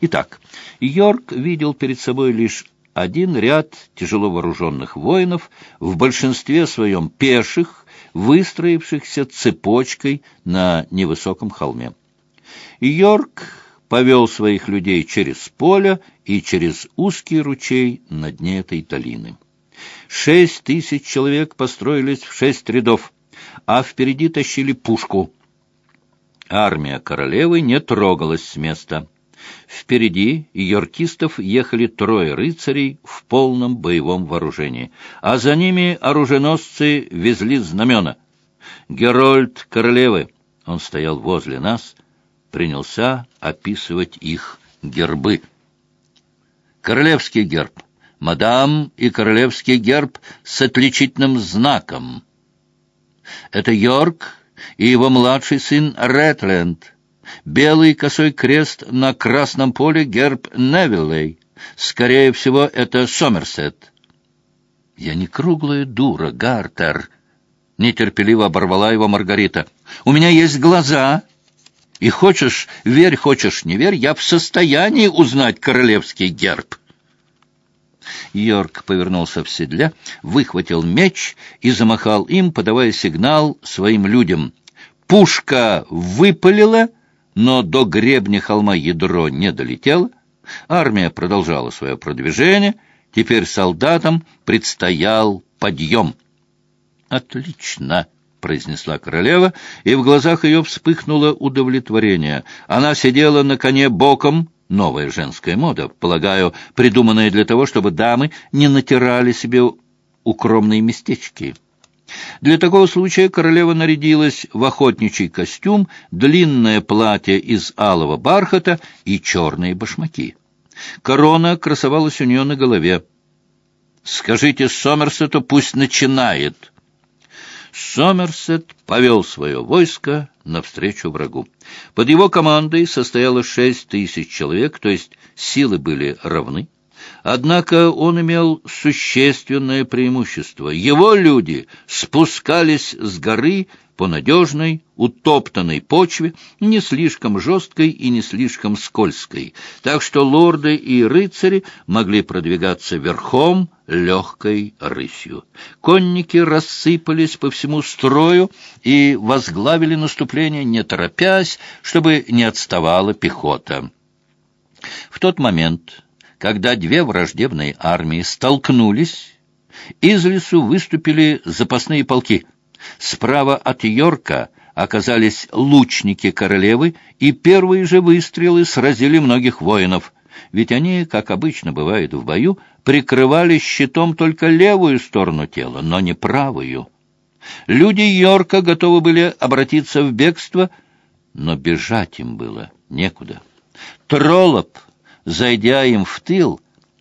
Итак, Йорк видел перед собой лишь один ряд тяжело вооруженных воинов, в большинстве своем пеших, выстроившихся цепочкой на невысоком холме. Йорк повел своих людей через поле и через узкий ручей на дне этой долины. Шесть тысяч человек построились в шесть рядов, а впереди тащили пушку. Армия королевы не трогалась с места. Впереди йоркистов ехали трое рыцарей в полном боевом вооружении, а за ними оруженосцы везли знамена. Герольд королевы, он стоял возле нас, принялся описывать их гербы. Королевский герб, мадам и королевский герб с отличительным знаком. Это Йорк и его младший сын Ретленд — Белый косой крест на красном поле — герб Невиллей. Скорее всего, это Сомерсет. «Я не круглая дура, Гартер», — нетерпеливо оборвала его Маргарита. «У меня есть глаза, и хочешь — верь, хочешь — не верь, я в состоянии узнать королевский герб». Йорк повернулся в седле, выхватил меч и замахал им, подавая сигнал своим людям. Пушка выпалила, но до гребня холма ядро не долетело. Армия продолжала свое продвижение. Теперь солдатам предстоял подъем. «Отлично!» — произнесла королева, и в глазах ее вспыхнуло удовлетворение. Она сидела на коне боком, новая женская мода, полагаю, придуманная для того, чтобы дамы не натирали себе укромные местечки. Для такого случая королева нарядилась в охотничий костюм, длинное платье из алого бархата и черные башмаки. Корона красовалась у нее на голове. «Скажите Сомерсету, пусть начинает!» Сомерсет повел свое войско навстречу врагу. Под его командой состояло шесть тысяч человек, то есть силы были равны. Однако он имел существенное преимущество. Его люди спускались с горы по надежной, утоптанной почве, не слишком жесткой и не слишком скользкой, так что лорды и рыцари могли продвигаться верхом легкой рысью. Конники рассыпались по всему строю и возглавили наступление, не торопясь, чтобы не отставала пехота. В тот момент когда две враждебные армии столкнулись, из лесу выступили запасные полки. Справа от Йорка оказались лучники королевы, и первые же выстрелы сразили многих воинов, ведь они, как обычно бывает в бою, прикрывали щитом только левую сторону тела, но не правую. Люди Йорка готовы были обратиться в бегство, но бежать им было некуда. Троллоп зайдя им в тыл,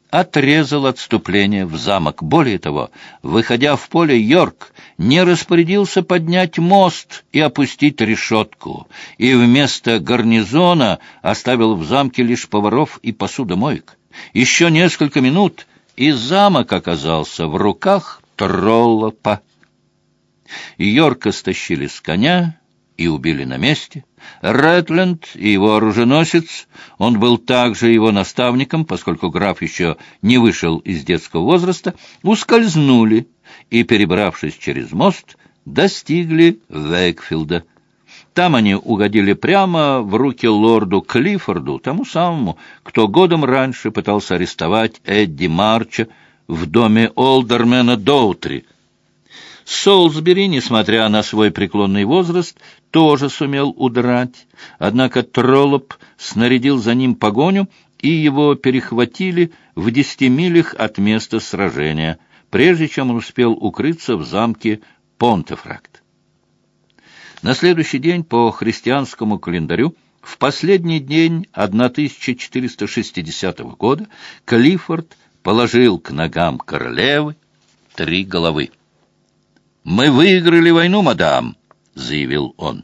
отрезал отступление в замок. Более того, выходя в поле, Йорк не распорядился поднять мост и опустить решетку, и вместо гарнизона оставил в замке лишь поваров и посудомоек. Еще несколько минут, и замок оказался в руках Троллопа. Йорка стащили с коня и убили на месте. Ретленд и его оруженосец, он был также его наставником, поскольку граф еще не вышел из детского возраста, ускользнули и, перебравшись через мост, достигли Вейкфилда. Там они угодили прямо в руки лорду Клиффорду, тому самому, кто годом раньше пытался арестовать Эдди Марча в доме Олдермена Доутри — Солсбери, несмотря на свой преклонный возраст, тоже сумел удрать, однако Троллоп снарядил за ним погоню, и его перехватили в десяти милях от места сражения, прежде чем он успел укрыться в замке Понтефракт. На следующий день по христианскому календарю в последний день 1460 года Клиффорд положил к ногам королевы три головы. «Мы выиграли войну, мадам», — заявил он.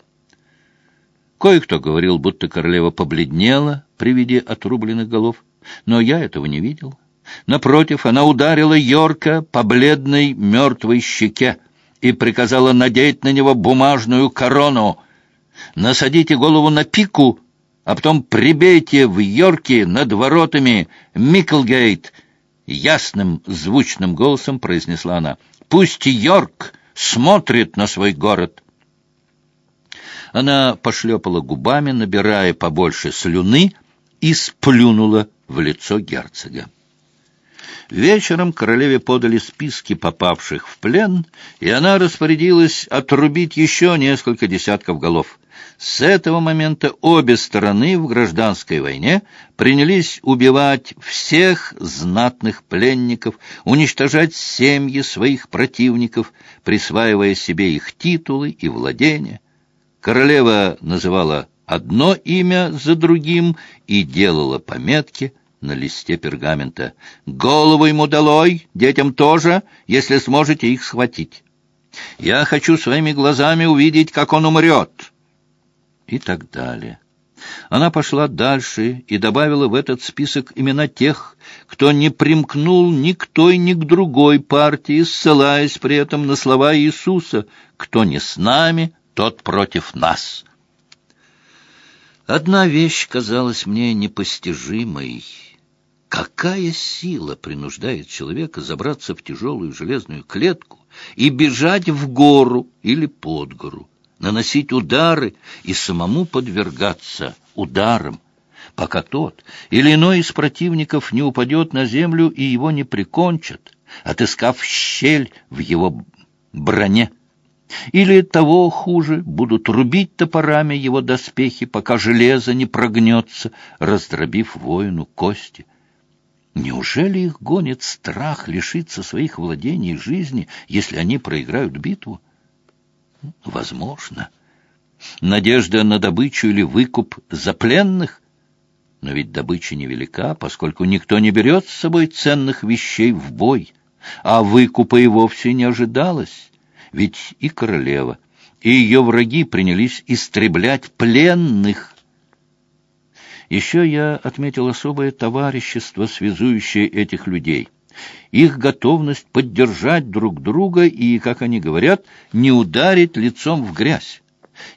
Кое-кто говорил, будто королева побледнела при виде отрубленных голов, но я этого не видел. Напротив, она ударила Йорка по бледной мертвой щеке и приказала надеть на него бумажную корону. «Насадите голову на пику, а потом прибейте в Йорке над воротами Микклгейт!» Ясным, звучным голосом произнесла она. «Пусть Йорк смотрит на свой город. Она пошлепала губами, набирая побольше слюны, и сплюнула в лицо герцога. Вечером королеве подали списки попавших в плен, и она распорядилась отрубить еще несколько десятков голов. С этого момента обе стороны в гражданской войне принялись убивать всех знатных пленников, уничтожать семьи своих противников, присваивая себе их титулы и владения. Королева называла одно имя за другим и делала пометки на листе пергамента. «Голову ему долой, детям тоже, если сможете их схватить. Я хочу своими глазами увидеть, как он умрет» и так далее. Она пошла дальше и добавила в этот список имена тех, кто не примкнул ни к той, ни к другой партии, ссылаясь при этом на слова Иисуса «Кто не с нами, тот против нас». Одна вещь казалась мне непостижимой. Какая сила принуждает человека забраться в тяжелую железную клетку и бежать в гору или под гору? Наносить удары и самому подвергаться ударам, пока тот или иной из противников не упадет на землю и его не прикончат, отыскав щель в его броне. Или того хуже, будут рубить топорами его доспехи, пока железо не прогнется, раздробив воину кости. Неужели их гонит страх лишиться своих владений и жизни, если они проиграют битву? Возможно. Надежда на добычу или выкуп за пленных? Но ведь добыча невелика, поскольку никто не берет с собой ценных вещей в бой, а выкупа и вовсе не ожидалось. Ведь и королева, и ее враги принялись истреблять пленных. Еще я отметил особое товарищество, связующее этих людей — их готовность поддержать друг друга и, как они говорят, не ударить лицом в грязь.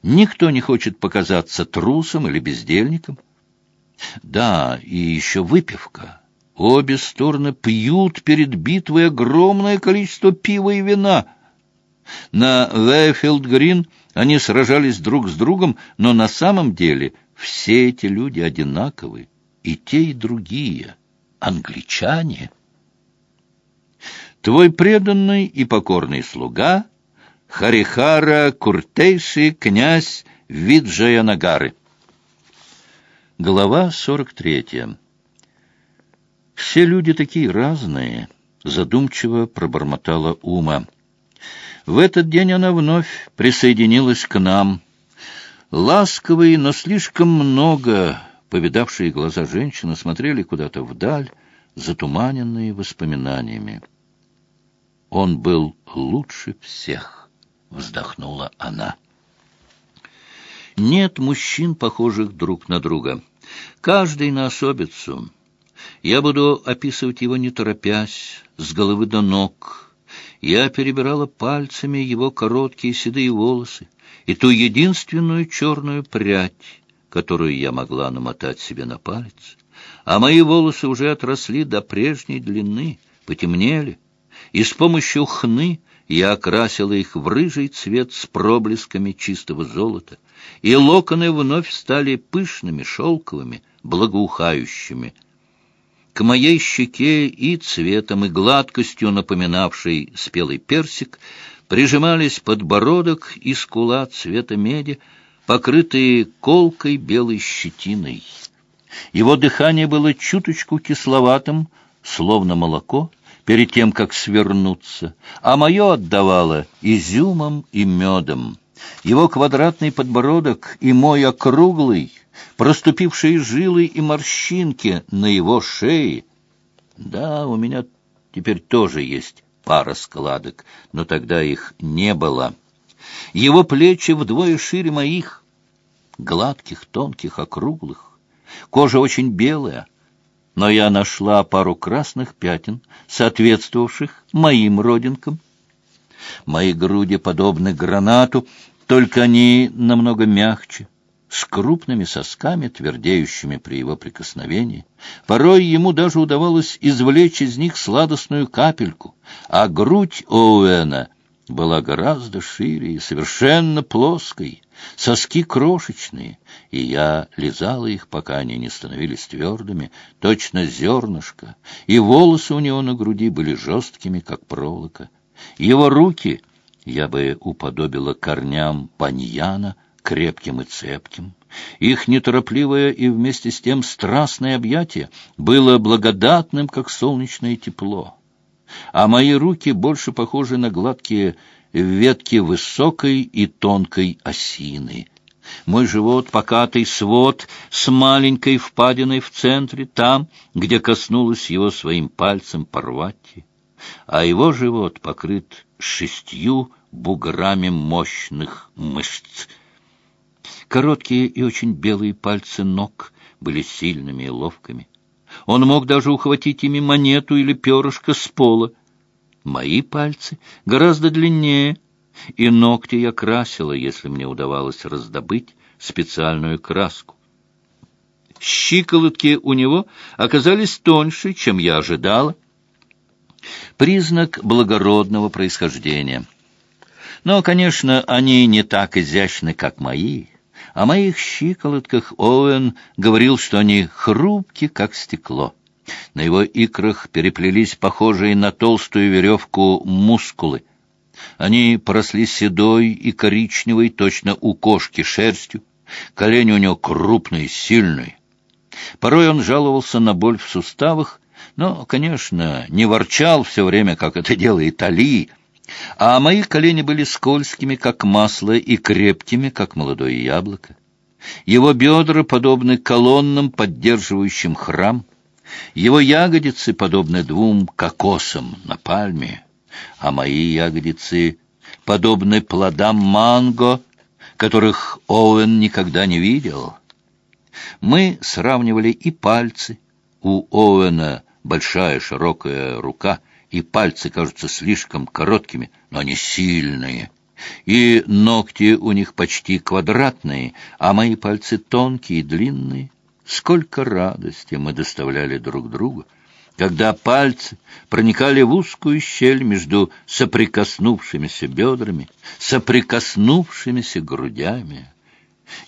Никто не хочет показаться трусом или бездельником. Да, и еще выпивка. Обе стороны пьют перед битвой огромное количество пива и вина. На Вейфилд-Грин они сражались друг с другом, но на самом деле все эти люди одинаковы, и те, и другие, англичане — твой преданный и покорный слуга Харихара Куртейши, князь Виджаянагары. Глава 43. Все люди такие разные, задумчиво пробормотала Ума. В этот день она вновь присоединилась к нам. Ласковые, но слишком много повидавшие глаза женщины смотрели куда-то вдаль, затуманенные воспоминаниями. Он был лучше всех, вздохнула она. Нет мужчин, похожих друг на друга. Каждый на особицу. Я буду описывать его не торопясь, с головы до ног. Я перебирала пальцами его короткие седые волосы и ту единственную черную прядь, которую я могла намотать себе на палец. А мои волосы уже отросли до прежней длины, потемнели, и с помощью хны я окрасила их в рыжий цвет с проблесками чистого золота, и локоны вновь стали пышными, шелковыми, благоухающими. К моей щеке и цветом, и гладкостью, напоминавшей спелый персик, прижимались подбородок и скула цвета меди, покрытые колкой белой щетиной. Его дыхание было чуточку кисловатым, словно молоко, перед тем, как свернуться, а мое отдавало изюмом и медом. Его квадратный подбородок и мой округлый, проступившие жилы и морщинки на его шее. Да, у меня теперь тоже есть пара складок, но тогда их не было. Его плечи вдвое шире моих, гладких, тонких, округлых. Кожа очень белая, но я нашла пару красных пятен, соответствовавших моим родинкам. Мои груди подобны гранату, только они намного мягче, с крупными сосками, твердеющими при его прикосновении. Порой ему даже удавалось извлечь из них сладостную капельку, а грудь Оуэна была гораздо шире и совершенно плоской, соски крошечные, и я лизала их, пока они не становились твердыми, точно зернышко, и волосы у него на груди были жесткими, как проволока. Его руки я бы уподобила корням баньяна, крепким и цепким. Их неторопливое и вместе с тем страстное объятие было благодатным, как солнечное тепло а мои руки больше похожи на гладкие ветки высокой и тонкой осины. Мой живот — покатый свод с маленькой впадиной в центре, там, где коснулась его своим пальцем Парвати, а его живот покрыт шестью буграми мощных мышц. Короткие и очень белые пальцы ног были сильными и ловкими. Он мог даже ухватить ими монету или перышко с пола. Мои пальцы гораздо длиннее, и ногти я красила, если мне удавалось раздобыть специальную краску. Щиколотки у него оказались тоньше, чем я ожидала. Признак благородного происхождения. Но, конечно, они не так изящны, как мои. О моих щиколотках Оуэн говорил, что они хрупки, как стекло. На его икрах переплелись похожие на толстую веревку мускулы. Они поросли седой и коричневой, точно у кошки, шерстью. Колени у него крупные, сильные. Порой он жаловался на боль в суставах, но, конечно, не ворчал все время, как это делает Али, а мои колени были скользкими, как масло, и крепкими, как молодое яблоко. Его бедра подобны колоннам, поддерживающим храм. Его ягодицы подобны двум кокосам на пальме, а мои ягодицы подобны плодам манго, которых Оуэн никогда не видел. Мы сравнивали и пальцы. У Оуэна большая широкая рука — и пальцы кажутся слишком короткими, но они сильные. И ногти у них почти квадратные, а мои пальцы тонкие и длинные. Сколько радости мы доставляли друг другу, когда пальцы проникали в узкую щель между соприкоснувшимися бедрами, соприкоснувшимися грудями.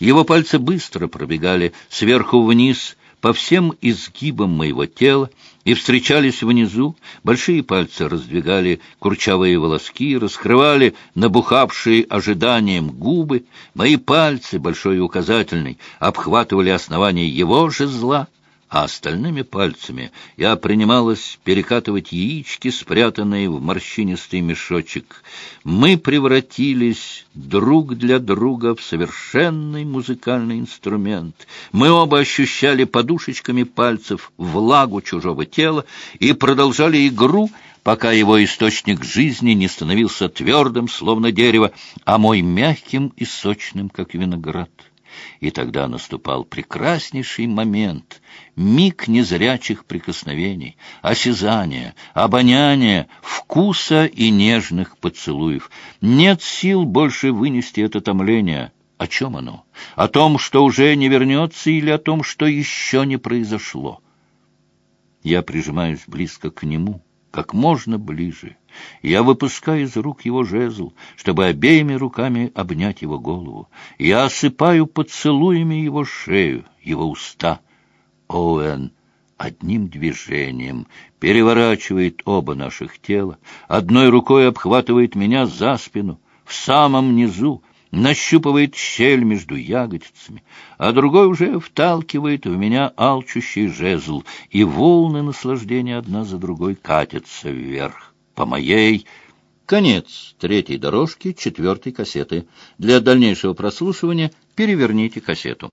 Его пальцы быстро пробегали сверху вниз по всем изгибам моего тела и встречались внизу, большие пальцы раздвигали курчавые волоски, раскрывали набухавшие ожиданием губы, мои пальцы, большой и указательный, обхватывали основание его же зла, а остальными пальцами я принималась перекатывать яички, спрятанные в морщинистый мешочек. Мы превратились друг для друга в совершенный музыкальный инструмент. Мы оба ощущали подушечками пальцев влагу чужого тела и продолжали игру, пока его источник жизни не становился твердым, словно дерево, а мой мягким и сочным, как виноград. И тогда наступал прекраснейший момент, миг незрячих прикосновений, осязания, обоняния, вкуса и нежных поцелуев. Нет сил больше вынести это томление. О чем оно? О том, что уже не вернется, или о том, что еще не произошло? Я прижимаюсь близко к нему, как можно ближе. Я выпускаю из рук его жезл, чтобы обеими руками обнять его голову. Я осыпаю поцелуями его шею, его уста. Оуэн одним движением переворачивает оба наших тела, одной рукой обхватывает меня за спину, в самом низу, нащупывает щель между ягодицами, а другой уже вталкивает в меня алчущий жезл, и волны наслаждения одна за другой катятся вверх по моей... Конец третьей дорожки четвертой кассеты. Для дальнейшего прослушивания переверните кассету.